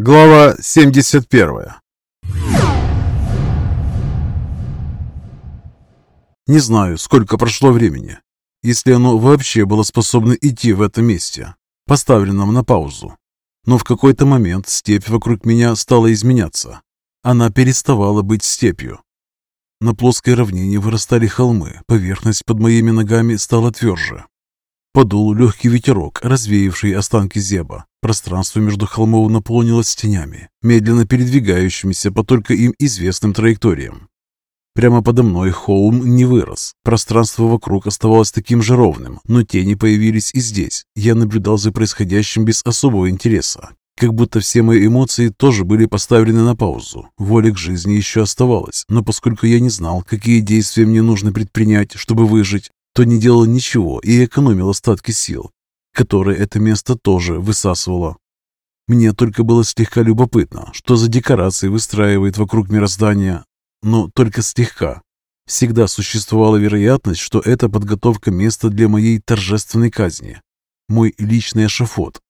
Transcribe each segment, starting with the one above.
Глава 71 Не знаю, сколько прошло времени, если оно вообще было способно идти в этом месте, поставленном на паузу. Но в какой-то момент степь вокруг меня стала изменяться. Она переставала быть степью. На плоской равнине вырастали холмы, поверхность под моими ногами стала тверже. Подул легкий ветерок, развеявший останки зеба. Пространство между холмов наполнилось тенями, медленно передвигающимися по только им известным траекториям. Прямо подо мной холм не вырос. Пространство вокруг оставалось таким же ровным, но тени появились и здесь. Я наблюдал за происходящим без особого интереса. Как будто все мои эмоции тоже были поставлены на паузу. Воля к жизни еще оставалась, но поскольку я не знал, какие действия мне нужно предпринять, чтобы выжить, то не делал ничего и экономил остатки сил, которые это место тоже высасывало. Мне только было слегка любопытно, что за декорации выстраивает вокруг мироздания, но только слегка. Всегда существовала вероятность, что это подготовка места для моей торжественной казни, мой личный эшафот.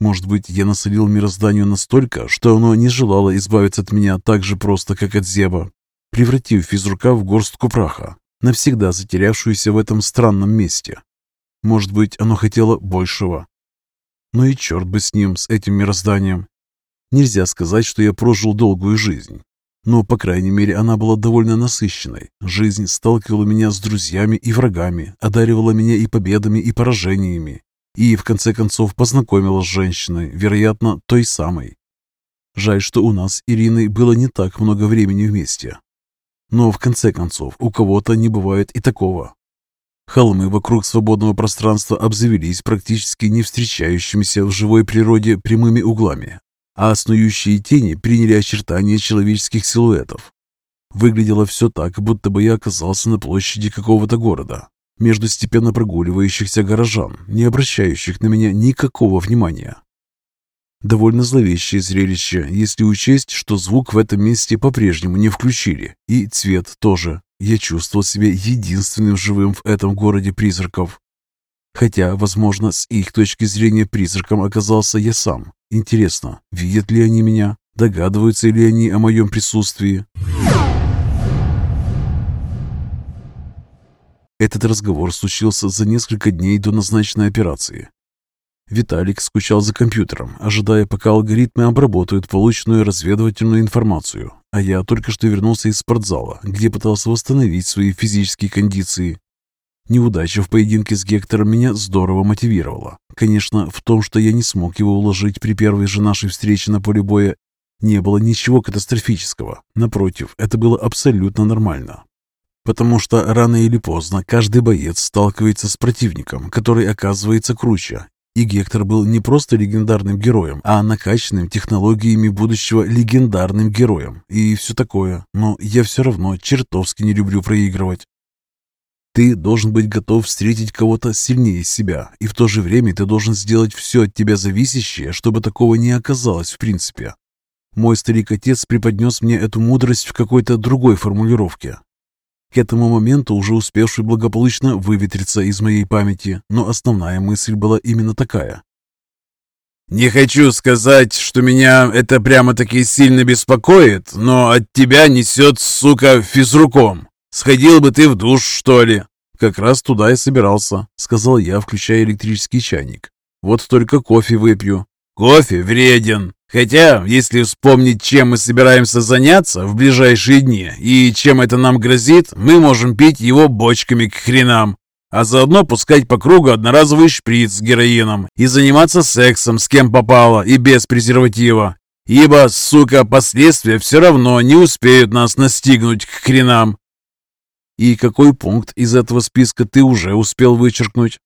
Может быть, я насолил мирозданию настолько, что оно не желало избавиться от меня так же просто, как от Зеба, превратив физрука в горстку праха, навсегда затерявшуюся в этом странном месте. Может быть, оно хотело большего. Но и черт бы с ним, с этим мирозданием. Нельзя сказать, что я прожил долгую жизнь. Но, по крайней мере, она была довольно насыщенной. Жизнь сталкивала меня с друзьями и врагами, одаривала меня и победами, и поражениями. И, в конце концов, познакомила с женщиной, вероятно, той самой. Жаль, что у нас с Ириной было не так много времени вместе. Но в конце концов у кого-то не бывает и такого. Холмы вокруг свободного пространства обзавелись практически не встречающимися в живой природе прямыми углами, а снующие тени приняли очертания человеческих силуэтов. Выглядело все так, будто бы я оказался на площади какого-то города, между степенно прогуливающихся горожан, не обращающих на меня никакого внимания. Довольно зловещее зрелище, если учесть, что звук в этом месте по-прежнему не включили, и цвет тоже. Я чувствовал себя единственным живым в этом городе призраков. Хотя, возможно, с их точки зрения призраком оказался я сам. Интересно, видят ли они меня? Догадываются ли они о моем присутствии? Этот разговор случился за несколько дней до назначенной операции. Виталик скучал за компьютером, ожидая, пока алгоритмы обработают полученную разведывательную информацию. А я только что вернулся из спортзала, где пытался восстановить свои физические кондиции. Неудача в поединке с Гектором меня здорово мотивировала. Конечно, в том, что я не смог его уложить при первой же нашей встрече на поле боя, не было ничего катастрофического. Напротив, это было абсолютно нормально. Потому что рано или поздно каждый боец сталкивается с противником, который оказывается круче, и Гектор был не просто легендарным героем, а накачанным технологиями будущего легендарным героем и все такое. Но я все равно чертовски не люблю проигрывать. Ты должен быть готов встретить кого-то сильнее себя, и в то же время ты должен сделать все от тебя зависящее, чтобы такого не оказалось в принципе. Мой старик-отец преподнес мне эту мудрость в какой-то другой формулировке, к этому моменту уже успевший благополучно выветриться из моей памяти, но основная мысль была именно такая. «Не хочу сказать, что меня это прямо-таки сильно беспокоит, но от тебя несет, сука, физруком. Сходил бы ты в душ, что ли?» «Как раз туда и собирался», — сказал я, включая электрический чайник. «Вот только кофе выпью». «Кофе вреден. Хотя, если вспомнить, чем мы собираемся заняться в ближайшие дни и чем это нам грозит, мы можем пить его бочками к хренам, а заодно пускать по кругу одноразовый шприц с героином и заниматься сексом с кем попало и без презерватива. Ибо, сука, последствия все равно не успеют нас настигнуть к хренам. И какой пункт из этого списка ты уже успел вычеркнуть?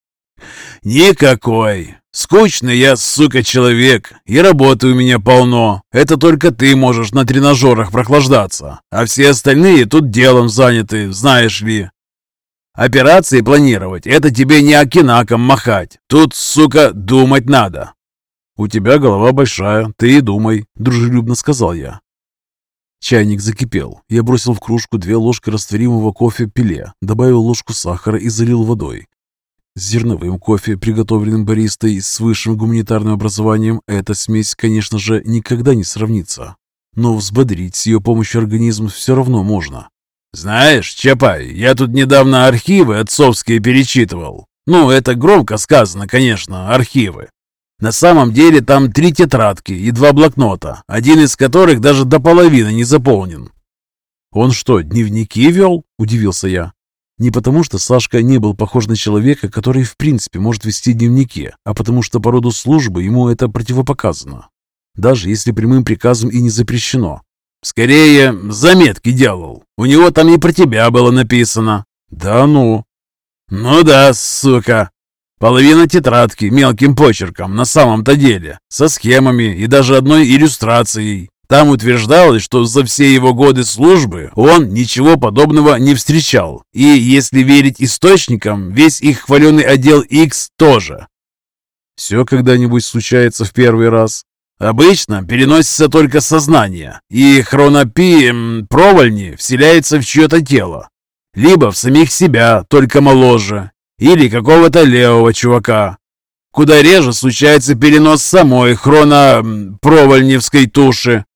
Никакой. Скучный я, сука, человек, и работы у меня полно. Это только ты можешь на тренажерах прохлаждаться, а все остальные тут делом заняты, знаешь ли. Операции планировать — это тебе не окинаком махать. Тут, сука, думать надо. «У тебя голова большая, ты и думай», — дружелюбно сказал я. Чайник закипел. Я бросил в кружку две ложки растворимого кофе пиле, добавил ложку сахара и залил водой. С зерновым кофе, приготовленным баристой с высшим гуманитарным образованием, эта смесь, конечно же, никогда не сравнится. Но взбодрить с ее помощью организм все равно можно. «Знаешь, Чапай, я тут недавно архивы отцовские перечитывал. Ну, это громко сказано, конечно, архивы. На самом деле там три тетрадки и два блокнота, один из которых даже до половины не заполнен. «Он что, дневники вел?» – удивился я. Не потому, что Сашка не был похож на человека, который в принципе может вести дневники, а потому что по роду службы ему это противопоказано. Даже если прямым приказом и не запрещено. «Скорее, заметки делал. У него там и про тебя было написано». «Да ну». «Ну да, сука. Половина тетрадки мелким почерком на самом-то деле, со схемами и даже одной иллюстрацией. Там утверждалось, что за все его годы службы он ничего подобного не встречал. И, если верить источникам, весь их хваленый отдел X тоже. Все когда-нибудь случается в первый раз. Обычно переносится только сознание, и хронопи провольни вселяется в чье-то тело. Либо в самих себя, только моложе, или какого-то левого чувака. Куда реже случается перенос самой хронопровольневской туши.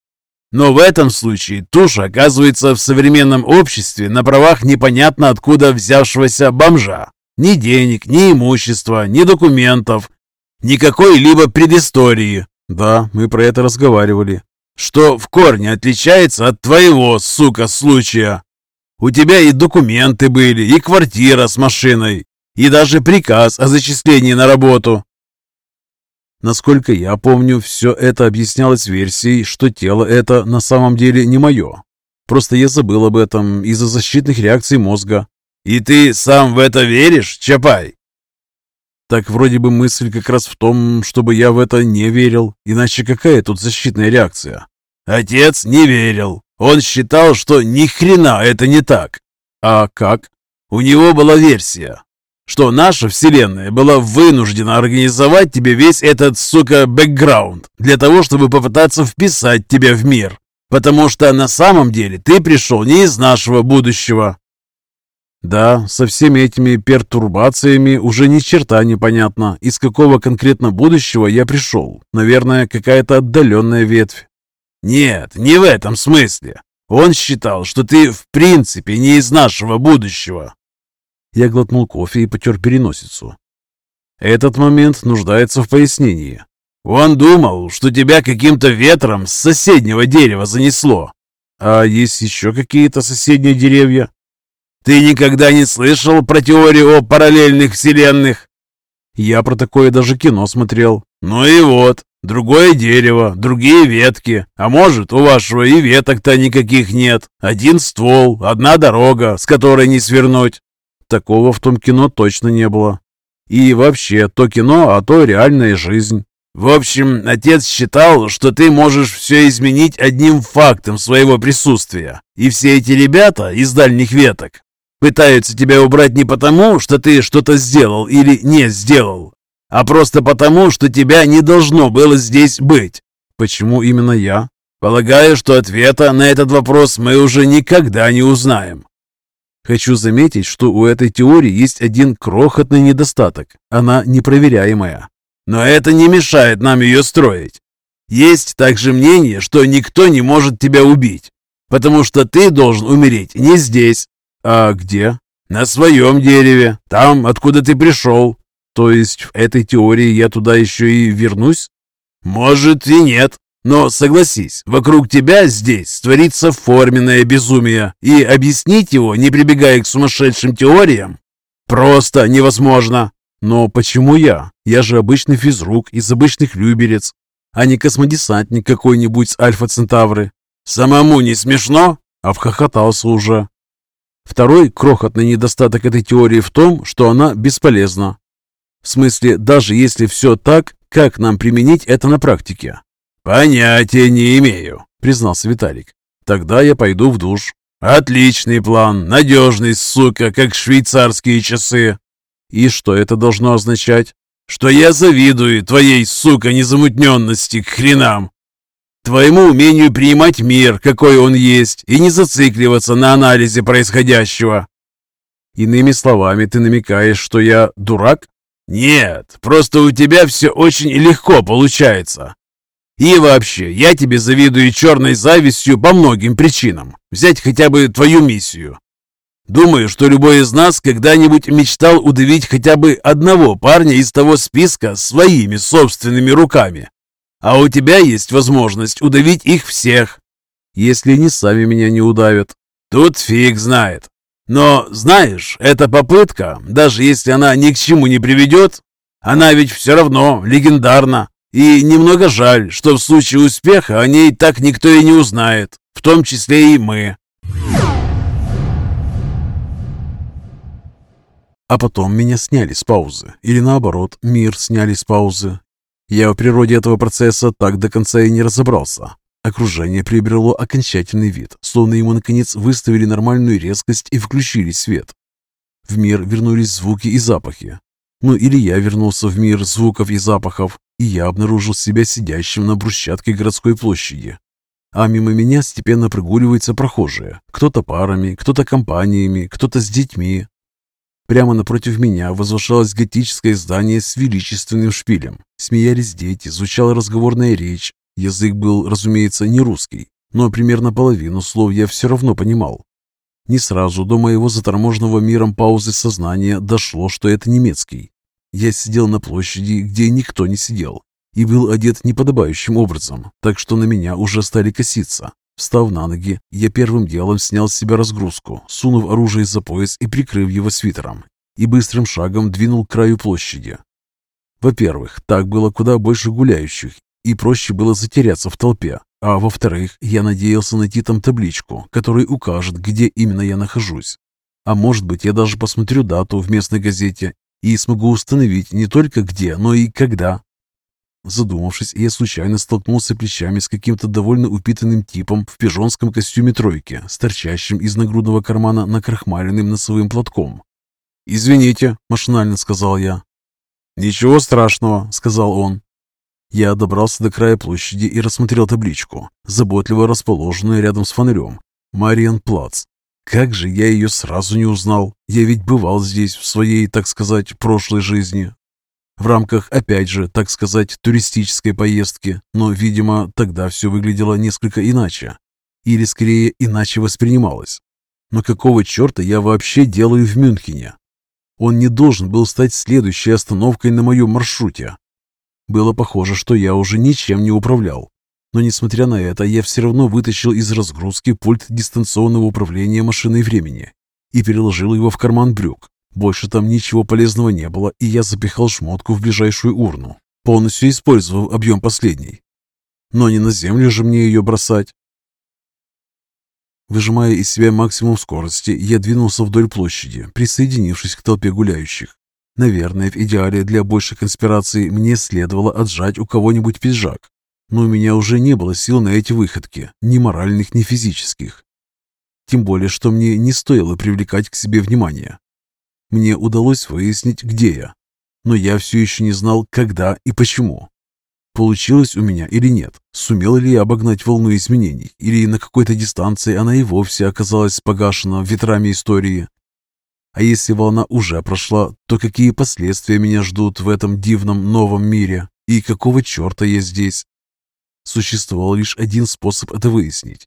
Но в этом случае туша оказывается в современном обществе на правах непонятно откуда взявшегося бомжа. Ни денег, ни имущества, ни документов, никакой-либо предыстории. Да, мы про это разговаривали. Что в корне отличается от твоего, сука, случая. У тебя и документы были, и квартира с машиной, и даже приказ о зачислении на работу. Насколько я помню, все это объяснялось версией, что тело это на самом деле не мое. Просто я забыл об этом из-за защитных реакций мозга. И ты сам в это веришь, Чапай? Так вроде бы мысль как раз в том, чтобы я в это не верил. Иначе какая тут защитная реакция? Отец не верил. Он считал, что ни хрена это не так. А как? У него была версия что наша Вселенная была вынуждена организовать тебе весь этот, сука, бэкграунд для того, чтобы попытаться вписать тебя в мир. Потому что на самом деле ты пришел не из нашего будущего. Да, со всеми этими пертурбациями уже ни черта непонятно, из какого конкретно будущего я пришел. Наверное, какая-то отдаленная ветвь. Нет, не в этом смысле. Он считал, что ты в принципе не из нашего будущего. Я глотнул кофе и потер переносицу. Этот момент нуждается в пояснении. Он думал, что тебя каким-то ветром с соседнего дерева занесло. А есть еще какие-то соседние деревья? Ты никогда не слышал про теорию о параллельных вселенных? Я про такое даже кино смотрел. Ну и вот, другое дерево, другие ветки. А может, у вашего и веток-то никаких нет. Один ствол, одна дорога, с которой не свернуть. Такого в том кино точно не было. И вообще, то кино, а то реальная жизнь. В общем, отец считал, что ты можешь все изменить одним фактом своего присутствия. И все эти ребята из дальних веток пытаются тебя убрать не потому, что ты что-то сделал или не сделал, а просто потому, что тебя не должно было здесь быть. Почему именно я? Полагаю, что ответа на этот вопрос мы уже никогда не узнаем. Хочу заметить, что у этой теории есть один крохотный недостаток. Она непроверяемая. Но это не мешает нам ее строить. Есть также мнение, что никто не может тебя убить, потому что ты должен умереть не здесь. А где? На своем дереве, там, откуда ты пришел. То есть в этой теории я туда еще и вернусь? Может и нет. Но согласись, вокруг тебя здесь творится форменное безумие, и объяснить его, не прибегая к сумасшедшим теориям, просто невозможно. Но почему я? Я же обычный физрук из обычных люберец, а не космодесантник какой-нибудь с Альфа-Центавры. Самому не смешно? Обхохотался уже. Второй крохотный недостаток этой теории в том, что она бесполезна. В смысле, даже если все так, как нам применить это на практике? «Понятия не имею», — признался Виталик. «Тогда я пойду в душ». «Отличный план, надежный, сука, как швейцарские часы». «И что это должно означать?» «Что я завидую твоей, сука, незамутненности к хренам. Твоему умению принимать мир, какой он есть, и не зацикливаться на анализе происходящего. Иными словами, ты намекаешь, что я дурак? Нет, просто у тебя все очень легко получается. И вообще, я тебе завидую черной завистью по многим причинам. Взять хотя бы твою миссию. Думаю, что любой из нас когда-нибудь мечтал удавить хотя бы одного парня из того списка своими собственными руками. А у тебя есть возможность удавить их всех, если они сами меня не удавят. Тут фиг знает. Но, знаешь, эта попытка, даже если она ни к чему не приведет, она ведь все равно легендарна. И немного жаль, что в случае успеха о ней так никто и не узнает, в том числе и мы. А потом меня сняли с паузы. Или наоборот, мир сняли с паузы. Я в природе этого процесса так до конца и не разобрался. Окружение приобрело окончательный вид, словно ему наконец выставили нормальную резкость и включили свет. В мир вернулись звуки и запахи. Ну или я вернулся в мир звуков и запахов, и я обнаружил себя сидящим на брусчатке городской площади. А мимо меня степенно прогуливаются прохожие. Кто-то парами, кто-то компаниями, кто-то с детьми, Прямо напротив меня возвышалось готическое здание с величественным шпилем. Смеялись дети, звучала разговорная речь. Язык был, разумеется, не русский, но примерно половину слов я все равно понимал. Не сразу до моего заторможенного миром паузы сознания дошло, что это немецкий. Я сидел на площади, где никто не сидел, и был одет неподобающим образом, так что на меня уже стали коситься. Встав на ноги, я первым делом снял с себя разгрузку, сунув оружие за пояс и прикрыв его свитером, и быстрым шагом двинул к краю площади. Во-первых, так было куда больше гуляющих, и проще было затеряться в толпе, а во-вторых, я надеялся найти там табличку, которая укажет, где именно я нахожусь. А может быть, я даже посмотрю дату в местной газете и смогу установить не только где, но и когда Задумавшись, я случайно столкнулся плечами с каким-то довольно упитанным типом в пижонском костюме тройки, с торчащим из нагрудного кармана накрахмаленным носовым платком. «Извините», – машинально сказал я. «Ничего страшного», – сказал он. Я добрался до края площади и рассмотрел табличку, заботливо расположенную рядом с фонарем. Мариан Плац. Как же я ее сразу не узнал? Я ведь бывал здесь в своей, так сказать, прошлой жизни, в рамках, опять же, так сказать, туристической поездки, но, видимо, тогда все выглядело несколько иначе. Или, скорее, иначе воспринималось. Но какого черта я вообще делаю в Мюнхене? Он не должен был стать следующей остановкой на моем маршруте. Было похоже, что я уже ничем не управлял. Но, несмотря на это, я все равно вытащил из разгрузки пульт дистанционного управления машиной времени и переложил его в карман брюк. Больше там ничего полезного не было, и я запихал шмотку в ближайшую урну, полностью использовав объем последней. Но не на землю же мне ее бросать. Выжимая из себя максимум скорости, я двинулся вдоль площади, присоединившись к толпе гуляющих. Наверное, в идеале для большей конспирации мне следовало отжать у кого-нибудь пиджак. Но у меня уже не было сил на эти выходки, ни моральных, ни физических. Тем более, что мне не стоило привлекать к себе внимание. Мне удалось выяснить, где я, но я все еще не знал, когда и почему. Получилось у меня или нет, сумел ли я обогнать волну изменений, или на какой-то дистанции она и вовсе оказалась погашена ветрами истории. А если волна уже прошла, то какие последствия меня ждут в этом дивном новом мире, и какого черта я здесь? Существовал лишь один способ это выяснить,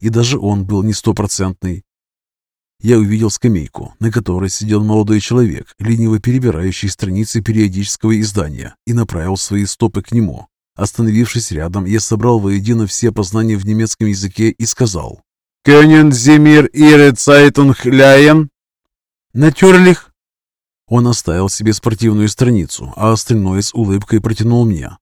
и даже он был не стопроцентный я увидел скамейку, на которой сидел молодой человек, лениво перебирающий страницы периодического издания, и направил свои стопы к нему. Остановившись рядом, я собрал воедино все познания в немецком языке и сказал «Können Sie mir Ihre Zeitung leihen?» «Natürlich». Он оставил себе спортивную страницу, а остальное с улыбкой протянул мне.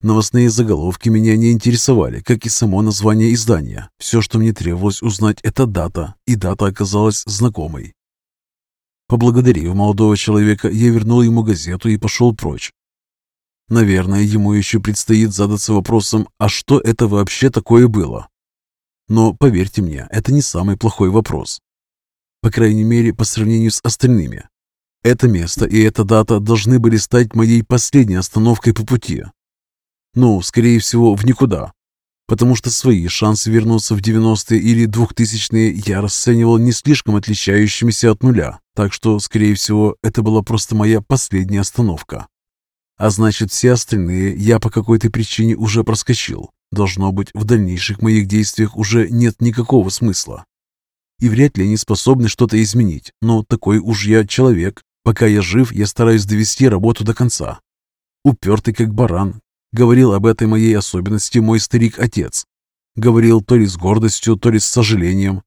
Новостные заголовки меня не интересовали, как и само название издания. Все, что мне требовалось узнать, это дата, и дата оказалась знакомой. Поблагодарив молодого человека, я вернул ему газету и пошел прочь. Наверное, ему еще предстоит задаться вопросом, а что это вообще такое было? Но, поверьте мне, это не самый плохой вопрос. По крайней мере, по сравнению с остальными. Это место и эта дата должны были стать моей последней остановкой по пути, ну, скорее всего, в никуда. потому что свои шансы вернуться в 90-е или 2000-е я расценивал не слишком отличающимися от нуля, так что, скорее всего, это была просто моя последняя остановка. А значит, все остальные я по какой-то причине уже проскочил. Должно быть, в дальнейших моих действиях уже нет никакого смысла. И вряд ли они способны что-то изменить, но такой уж я человек. Пока я жив, я стараюсь довести работу до конца. Упертый как баран, говорил об этой моей особенности мой старик-отец. Говорил то ли с гордостью, то ли с сожалением.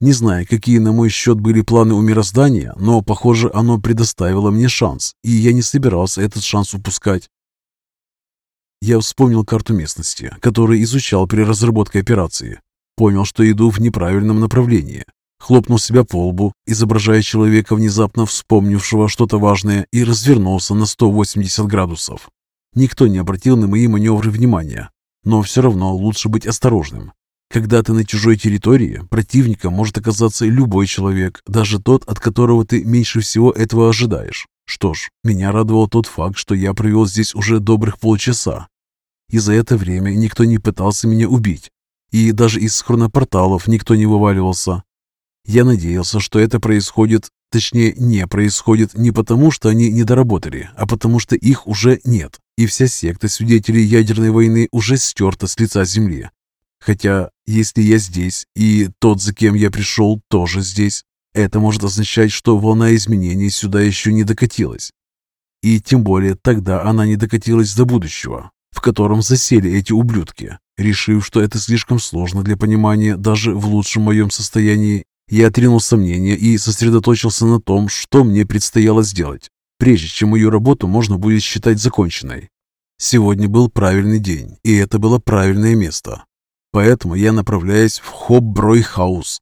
Не знаю, какие на мой счет были планы у мироздания, но, похоже, оно предоставило мне шанс, и я не собирался этот шанс упускать. Я вспомнил карту местности, которую изучал при разработке операции. Понял, что иду в неправильном направлении. Хлопнул себя по лбу, изображая человека, внезапно вспомнившего что-то важное, и развернулся на 180 градусов. Никто не обратил на мои маневры внимания, но все равно лучше быть осторожным. Когда ты на чужой территории, противником может оказаться любой человек, даже тот, от которого ты меньше всего этого ожидаешь. Что ж, меня радовал тот факт, что я провел здесь уже добрых полчаса. И за это время никто не пытался меня убить. И даже из хронопорталов никто не вываливался. Я надеялся, что это происходит, точнее, не происходит не потому, что они не доработали, а потому что их уже нет, и вся секта свидетелей ядерной войны уже стерта с лица Земли. Хотя, если я здесь, и тот, за кем я пришел, тоже здесь, это может означать, что волна изменений сюда еще не докатилась. И тем более тогда она не докатилась до будущего, в котором засели эти ублюдки. Решив, что это слишком сложно для понимания даже в лучшем моем состоянии, я отринул сомнения и сосредоточился на том, что мне предстояло сделать, прежде чем мою работу можно будет считать законченной. Сегодня был правильный день, и это было правильное место. Поэтому я направляюсь в Хоббройхаус,